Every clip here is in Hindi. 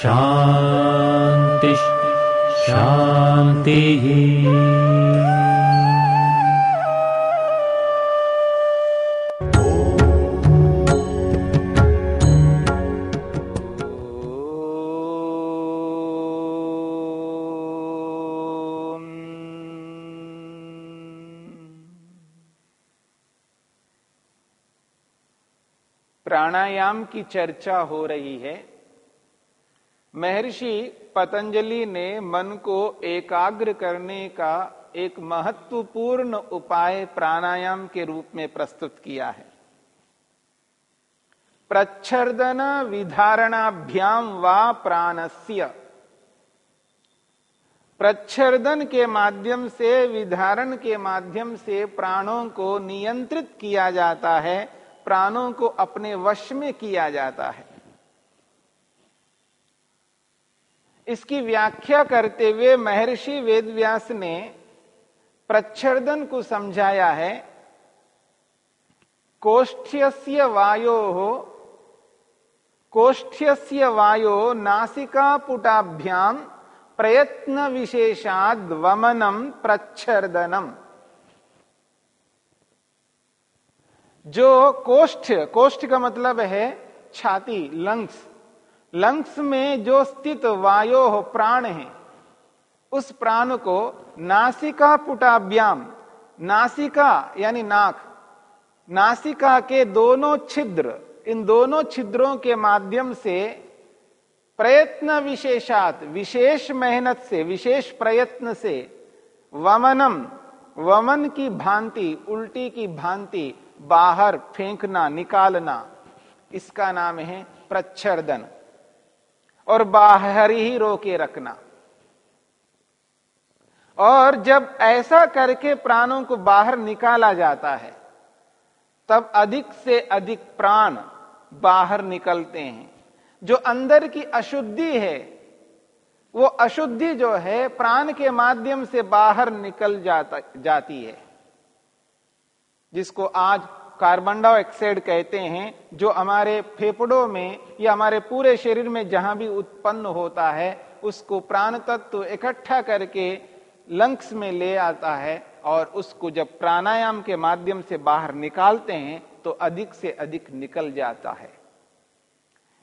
शान्तिः शान्तिः प्राणायाम की चर्चा हो रही है। महर्षि पतंजलि ने मन को एकाग्र करने का एक महत्वपूर्ण उपाय प्राणायाम के रूप में प्रस्तुत किया है। प्रच्छर्दन विधारणाभ्याम वा प्राणस्य। प्रच्छर्दन के माध्यम से, विधारण के माध्यम से प्राणों को नियंत्रित किया जाता है, प्राणों को अपने वश में किया जाता है। इसकी व्याख्या करते हुए महर्षि वेदव्यास ने प्रच्छर्दन को समझाया है, कोष्ठ्यस्य वायो कोष्ठ्यस्य वायो नासिका पुटाभ्याम प्रयत्न विशेषाद वमनम प्रच्छर्दनम। जो कोष्ठ कोष्ठ का मतलब है छाती लंग्स लंग्स में जो स्थित वायो प्राण है, उस प्राण को नासिका पुटाभ्याम, नासिका यानी नाक, नासिका के दोनों छिद्र, इन दोनों छिद्रों के माध्यम से प्रयत्न विशेषात, विशेष मेहनत से, विशेष प्रयत्न से वमनम, वमन की भांति, उल्टी की भांति बाहर फेंकना, निकालना, इसका नाम है प्रच्छर्दन। और बाहर ही रोके रखना। और जब ऐसा करके प्राणों को बाहर निकाला जाता है, तब अधिक से अधिक प्राण बाहर निकलते हैं। जो अंदर की अशुद्धि है, वो अशुद्धि जो है, प्राण के माध्यम से बाहर निकल जाता, जाती है, जिसको आज कार्बन डाइऑक्साइड कहते हैं, जो हमारे फेफड़ों में या हमारे पूरे शरीर में जहाँ भी उत्पन्न होता है, उसको प्राण तत्व इकट्ठा करके लंग्स में ले आता है और उसको जब प्राणायाम के माध्यम से बाहर निकालते हैं तो अधिक से अधिक निकल जाता है।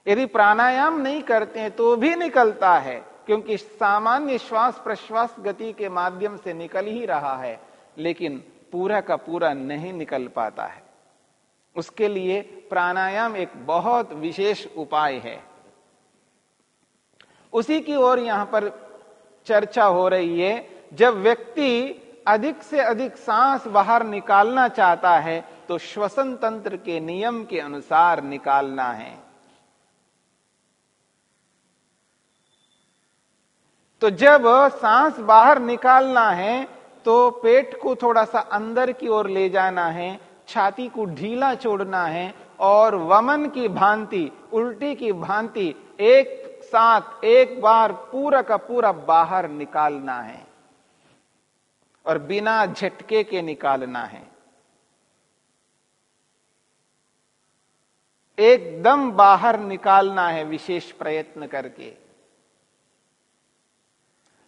यदि प्राणायाम नहीं करते हैं तो भी निकलता है, क्योंकि सामान्य श्वास प्रश्वास गति के माध्यम से निकल ही रहा है, लेकिन पूरा का पूरा नहीं निकल पाता है। उसके लिए प्राणायाम एक बहुत विशेष उपाय है। उसी की ओर यहाँ पर चर्चा हो रही है, जब व्यक्ति अधिक से अधिक सांस बाहर निकालना चाहता है तो श्वसन तंत्र के नियम के अनुसार निकालना है। तो जब सांस बाहर निकालना है तो पेट को थोड़ा सा अंदर की ओर ले जाना है छाती को ढीला छोड़ना है और वमन की भांति, उल्टी की भांति एक साथ, एक बार पूरा का पूरा बाहर निकालना है और बिना झटके के निकालना है। एकदम बाहर निकालना है विशेष प्रयत्न करके।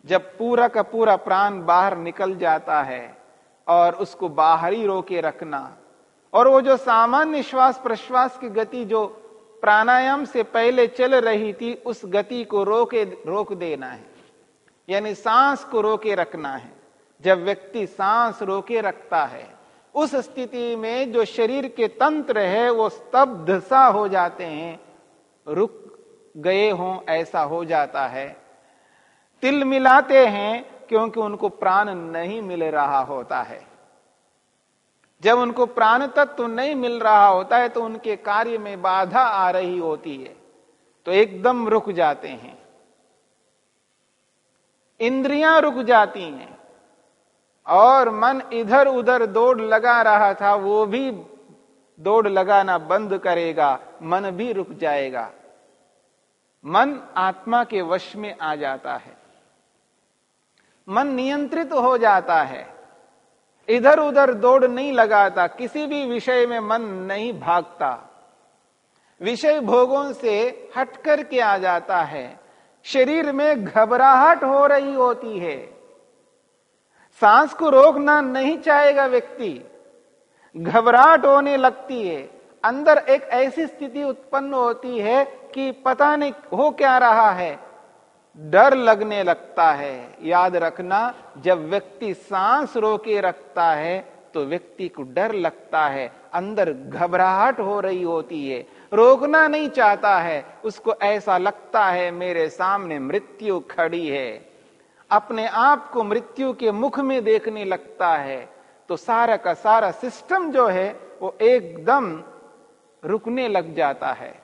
जब पूरा का पूरा प्राण बाहर निकल जाता है और उसको बाहर रोके रखना और वो जो सामान्य श्वास प्रश्वास की गति जो प्राणायाम से पहले चल रही थी, उस गति को रोके, रोक देना है। यानी सांस को रोके रखना है। जब व्यक्ति सांस रोके रखता है, उस स्थिति में जो शरीर के तंत्र है, वो स्तब्ध सा हो जाते हैं। रुक गए हों, ऐसा हो जाता है। तिल मिलाते हैं, क्योंकि उनको प्राण नहीं मिल रहा होता है। जब उनको प्राण तत्व नहीं मिल रहा होता है तो उनके कार्य में बाधा आ रही होती है। तो एकदम रुक जाते हैं। इंद्रियाँ रुक जाती हैं। और मन इधर उधर दौड़ लगा रहा था, वो भी दौड़ लगाना बंद करेगा, मन भी रुक जाएगा। मन आत्मा के वश में आ जाता है। मन नियंत्रित हो जाता है। इधर उधर दौड़ नहीं लगाता, किसी भी विषय में मन नहीं भागता। विषय भोगों से हट करके आ जाता है। शरीर में घबराहट हो रही होती है। सांस को रोकना नहीं चाहेगा व्यक्ति। घबराहट होने लगती है। अंदर एक ऐसी स्थिति उत्पन्न होती है कि पता नहीं हो क्या रहा है। डर लगने लगता है। याद रखना, जब व्यक्ति सांस रोके रखता है तो व्यक्ति को डर लगता है। अंदर घबराहट हो रही होती है। रोकना नहीं चाहता है। उसको ऐसा लगता है, मेरे सामने मृत्यु खड़ी है। अपने आप को मृत्यु के मुख में देखने लगता है। तो सारा का सारा सिस्टम जो है, वो एकदम रुकने लग जाता है।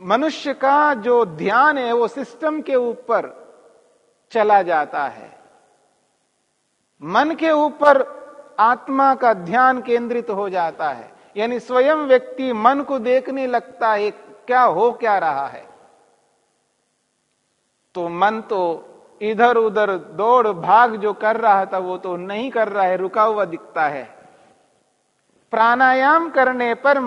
मनुष्य का जो ध्यान है, वो सिस्टम के ऊपर चला जाता है। मन के ऊपर आत्मा का ध्यान केंद्रित हो जाता है। यानी स्वयं व्यक्ति मन को देखने लगता है, क्या हो क्या रहा है। तो मन तो इधर उधर दौड़ भाग जो कर रहा था, वो तो नहीं कर रहा है, रुका हुआ दिखता है। प्राणायाम करने पर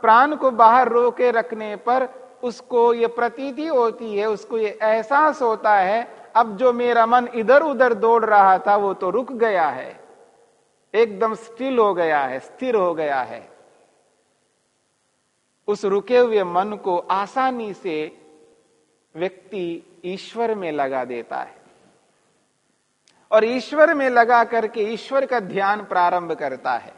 प्राण को बाहर रोके रखने पर उसको ये प्रतीति होती है, उसको ये एहसास होता है, अब जो मेरा मन इधर उधर दौड़ रहा था, वो तो रुक गया है। एकदम स्टिल हो गया है, स्थिर हो गया है। उस रुके हुए मन को आसानी से व्यक्ति ईश्वर में लगा देता है। और ईश्वर में लगा करके ईश्वर का ध्यान प्रारंभ करता है।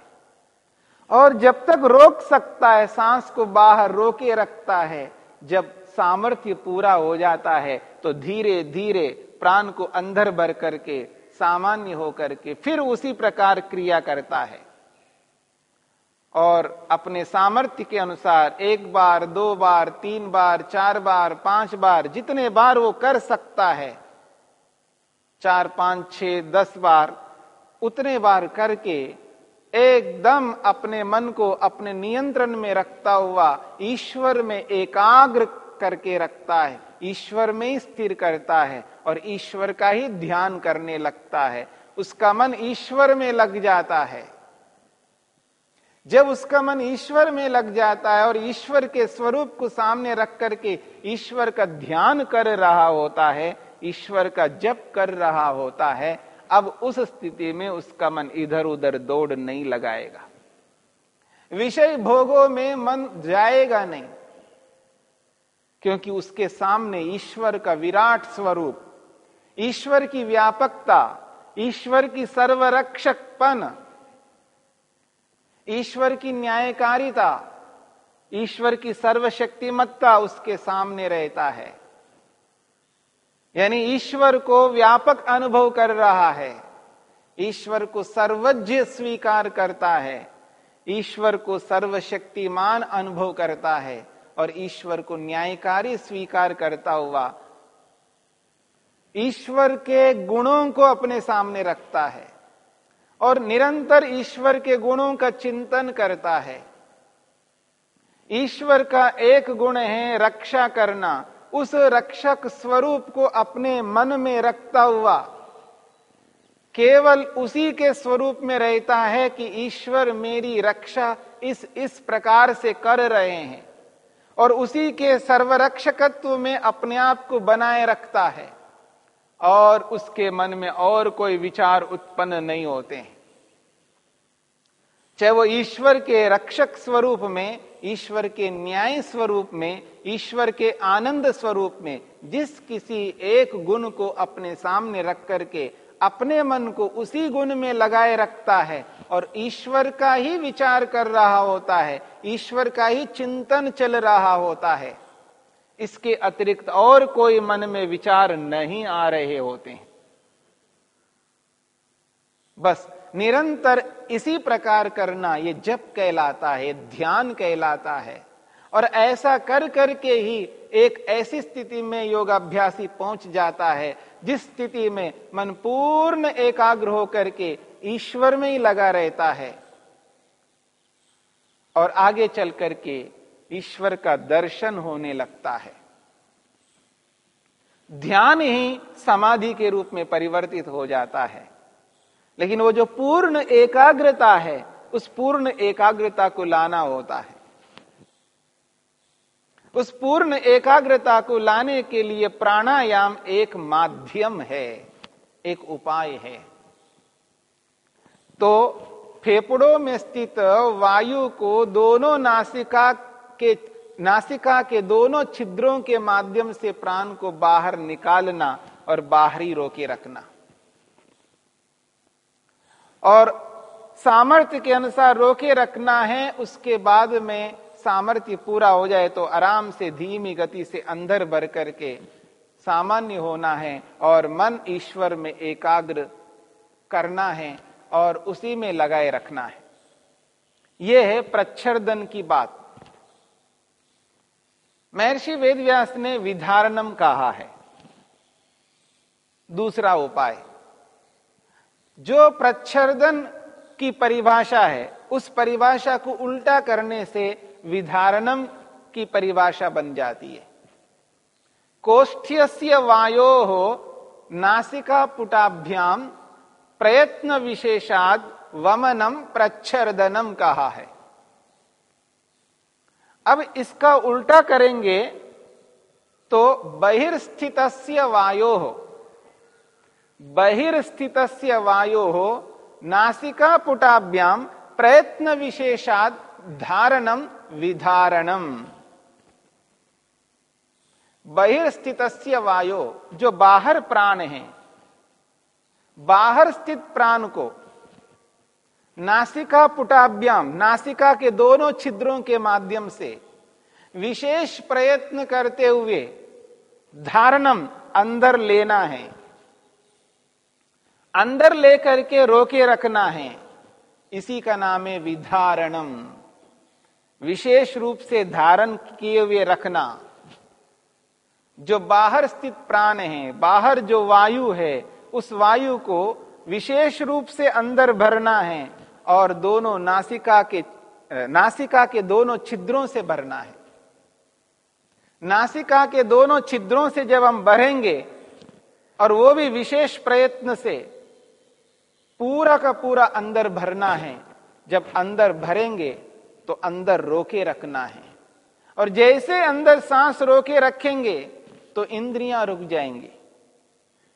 और जब तक रोक सकता है, सांस को बाहर रोके रखता है जब सामर्थ्य पूरा हो जाता है तो धीरे धीरे प्राण को अंदर भर करके, सामान्य होकर के फिर उसी प्रकार क्रिया करता है। और अपने सामर्थ्य के अनुसार, एक बार, दो बार, तीन बार, चार बार, पाँच बार, जितने बार वो कर सकता है, चार, पाँच छ दस बार, उतने बार करके एकदम अपने मन को अपने नियंत्रण में रखता हुआ ईश्वर में एकाग्र करके रखता है, ईश्वर में स्थिर करता है और ईश्वर का ही ध्यान करने लगता है। उसका मन ईश्वर में लग जाता है। जब उसका मन ईश्वर में लग जाता है और ईश्वर के स्वरूप को सामने रख करके ईश्वर का ध्यान कर रहा होता है, ईश्वर का जप कर रहा होता है अब उस स्थिति में उसका मन इधर उधर दौड़ नहीं लगाएगा। विषय भोगों में मन जाएगा नहीं, क्योंकि उसके सामने ईश्वर का विराट स्वरूप, ईश्वर की व्यापकता, ईश्वर की सर्वरक्षकपन, ईश्वर की न्यायकारिता, ईश्वर की सर्वशक्तिमत्ता उसके सामने रहता है। यानी ईश्वर को व्यापक अनुभव कर रहा है। ईश्वर को सर्वज्ञ स्वीकार करता है। ईश्वर को सर्वशक्तिमान अनुभव करता है और ईश्वर को न्यायकारी स्वीकार करता हुआ ईश्वर के गुणों को अपने सामने रखता है और निरंतर ईश्वर के गुणों का चिंतन करता है। ईश्वर का एक गुण है रक्षा करना। उस रक्षक स्वरूप को अपने मन में रखता हुआ, केवल उसी के स्वरूप में रहता है कि ईश्वर मेरी रक्षा इस इस प्रकार से कर रहे हैं और उसी के सर्वरक्षकत्व में अपने आप को बनाए रखता है और उसके मन में और कोई विचार उत्पन्न नहीं होते हैं। चाहे वो ईश्वर के रक्षक स्वरूप में, ईश्वर के न्याय स्वरूप में, ईश्वर के आनंद स्वरूप में, जिस किसी एक गुण को अपने सामने रख करके अपने मन को उसी गुण में लगाए रखता है और ईश्वर का ही विचार कर रहा होता है, ईश्वर का ही चिंतन चल रहा होता है, इसके अतिरिक्त और कोई मन में विचार नहीं आ रहे होते हैं। बस निरंतर इसी प्रकार करना, ये जप कहलाता है, ध्यान कहलाता है। और ऐसा कर करके ही एक ऐसी स्थिति में योगाभ्यासी पहुँच जाता है, जिस स्थिति में मन पूर्ण एकाग्र होकर के ईश्वर में ही लगा रहता है। और आगे चल करके ईश्वर का दर्शन होने लगता है। ध्यान ही समाधि के रूप में परिवर्तित हो जाता है। लेकिन वो जो पूर्ण एकाग्रता है, उस पूर्ण एकाग्रता को लाना होता है। उस पूर्ण एकाग्रता को लाने के लिए प्राणायाम एक माध्यम है, एक उपाय है। तो फेफड़ों में स्थित वायु को दोनों नासिका के नासिका के दोनों छिद्रों के माध्यम से प्राण को बाहर निकालना और बाहरी रोके रखना। और सामर्थ्य के अनुसार रोके रखना है, उसके बाद में सामर्थ्य पूरा हो जाए तो आराम से, धीमी गति से अंदर भर करके सामान्य होना है और मन ईश्वर में एकाग्र करना है और उसी में लगाए रखना है। यह है प्रच्छर्दन की बात। महर्षि वेदव्यास ने विधारणम कहा है। दूसरा उपाय। जो प्रच्छर्दन की परिभाषा है, उस परिभाषा को उल्टा करने से विधारणम की परिभाषा बन जाती है। कोष्ठ्य वायो हो नासिका पुटाभ्याम प्रयत्न विशेषाद वमनम प्रच्छर्दनम कहा है। अब इसका उल्टा करेंगे तो बहिर्स्थित वायो हो बहिर्स्थित वायो हो नासिका पुटाभ्याम प्रयत्न विशेषाद धारणम विधारणम। बहिर्स्थित वायो, जो बाहर प्राण है, बाहर स्थित प्राण को नासिका पुटाभ्याम नासिका के दोनों छिद्रों के माध्यम से विशेष प्रयत्न करते हुए धारणम अंदर लेना है। अंदर लेकर के रोके रखना है। इसी का नाम है विधारणम। विशेष रूप से धारण किए हुए रखना। जो बाहर स्थित प्राण है, बाहर जो वायु है, उस वायु को विशेष रूप से अंदर भरना है और दोनों नासिका के नासिका के दोनों छिद्रों से भरना है। नासिका के दोनों छिद्रों से जब हम भरेंगे और वो भी विशेष प्रयत्न से पूरा का पूरा अंदर भरना है। जब अंदर भरेंगे तो अंदर रोके रखना है। और जैसे अंदर सांस रोके रखेंगे तो इंद्रियाँ रुक जाएँगी।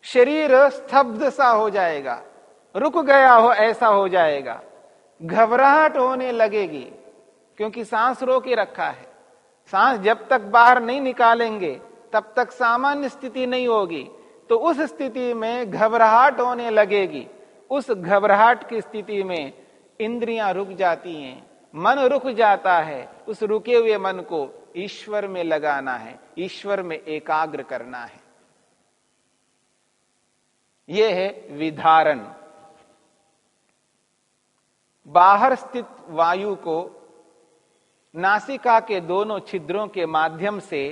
शरीर स्तब्ध सा हो जाएगा। रुक गया हो, ऐसा हो जाएगा। घबराहट होने लगेगी, क्योंकि सांस रोके रखा है। सांस जब तक बाहर नहीं निकालेंगे, तब तक सामान्य स्थिति नहीं होगी। तो उस स्थिति में घबराहट होने लगेगी। उस घबराहट की स्थिति में इंद्रियाँ रुक जाती हैं। मन रुक जाता है, उस रुके हुए मन को ईश्वर में लगाना है, ईश्वर में एकाग्र करना है। यह है विधारण। बाहर स्थित वायु को नासिका के दोनों छिद्रों के माध्यम से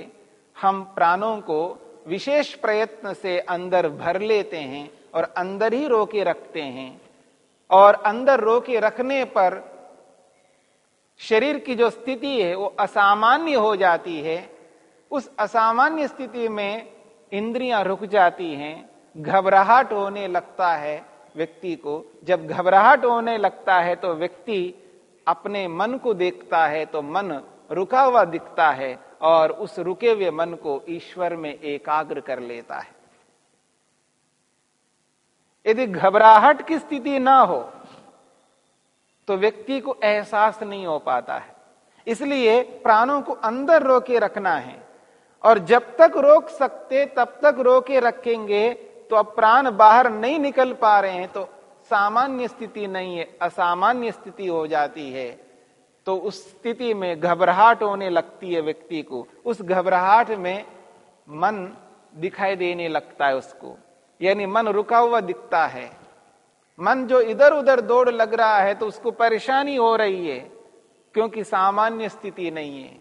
हम प्राणों को विशेष प्रयत्न से अंदर भर लेते हैं और अंदर ही रोके रखते हैं। और अंदर रोके रखने पर शरीर की जो स्थिति है, वो असामान्य हो जाती है। उस असामान्य स्थिति में इंद्रियाँ रुक जाती हैं। घबराहट होने लगता है व्यक्ति को। जब घबराहट होने लगता है तो व्यक्ति अपने मन को देखता है तो मन रुका हुआ दिखता है और उस रुके हुए मन को ईश्वर में एकाग्र कर लेता है। यदि घबराहट की स्थिति ना हो तो व्यक्ति को एहसास नहीं हो पाता है। इसलिए प्राणों को अंदर रोके रखना है। और जब तक रोक सकते, तब तक रोके रखेंगे तो अब प्राण बाहर नहीं निकल पा रहे हैं तो सामान्य स्थिति नहीं है, असामान्य स्थिति हो जाती है। तो उस स्थिति में घबराहट होने लगती है व्यक्ति को। उस घबराहट में मन दिखाई देने लगता है उसको। यानी मन रुका हुआ दिखता है। मन जो इधर उधर दौड़ लग रहा है तो उसको परेशानी हो रही है, क्योंकि सामान्य स्थिति नहीं है।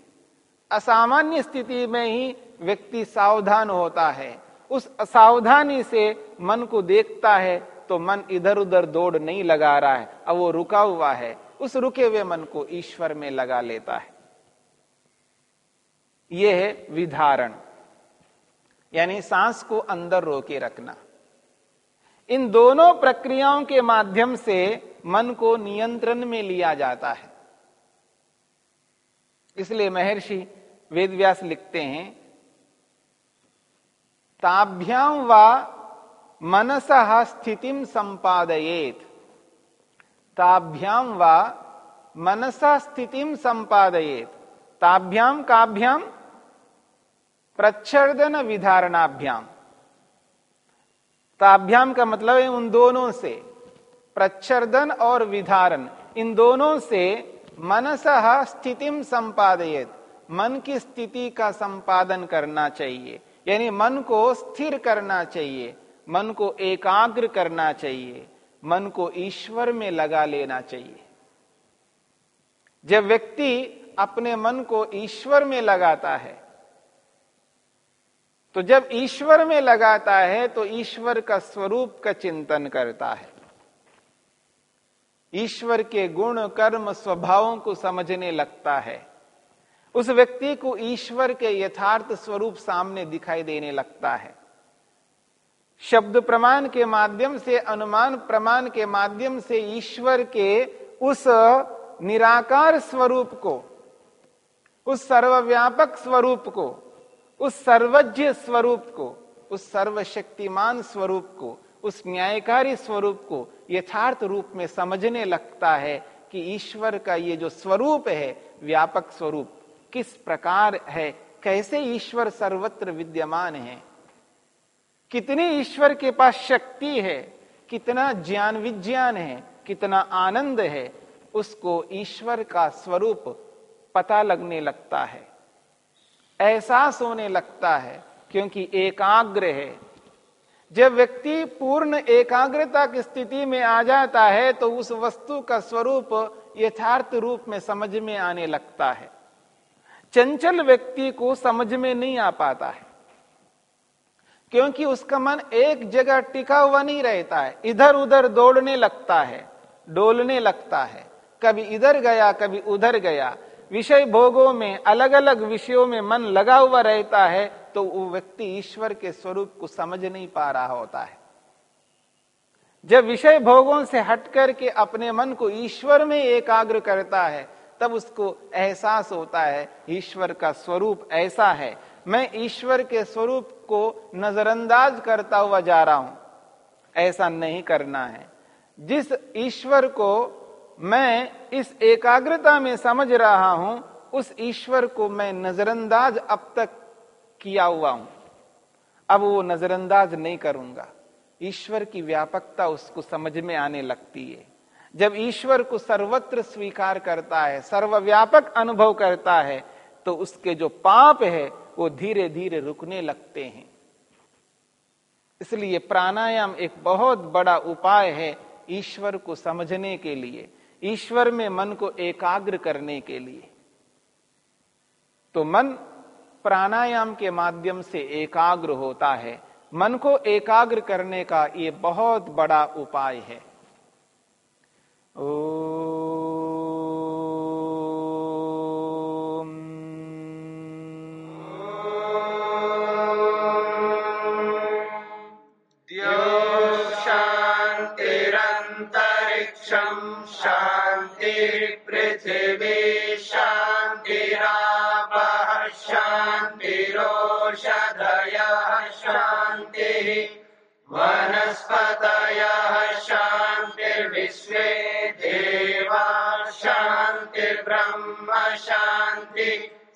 असामान्य स्थिति में ही व्यक्ति सावधान होता है। उस असावधानी से मन को देखता है तो मन इधर उधर दौड़ नहीं लगा रहा है, अब वो रुका हुआ है। उस रुके हुए मन को ईश्वर में लगा लेता है। यह है विधारण। यानी सांस को अंदर रोके रखना। इन दोनों प्रक्रियाओं के माध्यम से मन को नियंत्रण में लिया जाता है। इसलिए महर्षि वेदव्यास लिखते हैं ताभ्याम व मनस स्थिति संपादयेत। ताभ्याम व मनस स्थिति संपादयेत। ताभ्याम काभ्याम प्रच्छर्दन विधारणाभ्याम ताभ्याम का मतलब है उन दोनों से। प्रच्छर्दन और विधारण। इन दोनों से मनस स्थिति संपादयत। मन की स्थिति का संपादन करना चाहिए। यानी मन को स्थिर करना चाहिए। मन को एकाग्र करना चाहिए। मन को ईश्वर में लगा लेना चाहिए। जब व्यक्ति अपने मन को ईश्वर में लगाता है तो जब ईश्वर में लगाता है तो ईश्वर का स्वरूप का चिंतन करता है। ईश्वर के गुण, कर्म, स्वभावों को समझने लगता है। उस व्यक्ति को ईश्वर के यथार्थ स्वरूप सामने दिखाई देने लगता है। शब्द प्रमाण के माध्यम से, अनुमान प्रमाण के माध्यम से ईश्वर के उस निराकार स्वरूप को, उस सर्वव्यापक स्वरूप को उस सर्वज्ञ स्वरूप को, उस सर्वशक्तिमान स्वरूप को, उस न्यायकारी स्वरूप को यथार्थ रूप में समझने लगता है कि ईश्वर का ये जो स्वरूप है, व्यापक स्वरूप, किस प्रकार है, कैसे ईश्वर सर्वत्र विद्यमान है, कितनी ईश्वर के पास शक्ति है, कितना ज्ञान विज्ञान है, कितना आनंद है, उसको ईश्वर का स्वरूप पता लगने लगता है। एहसास होने लगता है क्योंकि एकाग्र है। जब व्यक्ति पूर्ण एकाग्रता की स्थिति में आ जाता है तो उस वस्तु का स्वरूप यथार्थ रूप में समझ में आने लगता है। चंचल व्यक्ति को समझ में नहीं आ पाता है, क्योंकि उसका मन एक जगह टिका हुआ नहीं रहता है। इधर उधर दौड़ने लगता है, डोलने लगता है। कभी इधर गया, कभी उधर गया। विषय भोगों में अलग अलग विषयों में मन लगा हुआ रहता है तो वो व्यक्ति ईश्वर के स्वरूप को समझ नहीं पा रहा होता है। जब विषय भोगों से हटकर के अपने मन को ईश्वर में एकाग्र करता है, तब उसको एहसास होता है, ईश्वर का स्वरूप ऐसा है। मैं ईश्वर के स्वरूप को नजरअंदाज करता हुआ जा रहा हूँ। ऐसा नहीं करना है। जिस ईश्वर को मैं इस एकाग्रता में समझ रहा हूँ, उस ईश्वर को मैं नजरअंदाज अब तक किया हुआ हूँ। अब वो नजरअंदाज नहीं करूँगा। ईश्वर की व्यापकता उसको समझ में आने लगती है। जब ईश्वर को सर्वत्र स्वीकार करता है, सर्वव्यापक अनुभव करता है तो उसके जो पाप है, वो धीरे धीरे रुकने लगते हैं। इसलिए प्राणायाम एक बहुत बड़ा उपाय है ईश्वर को समझने के लिए। ईश्वर में मन को एकाग्र करने के लिए। तो मन प्राणायाम के माध्यम से एकाग्र होता है। मन को एकाग्र करने का ये बहुत बड़ा उपाय है। ओ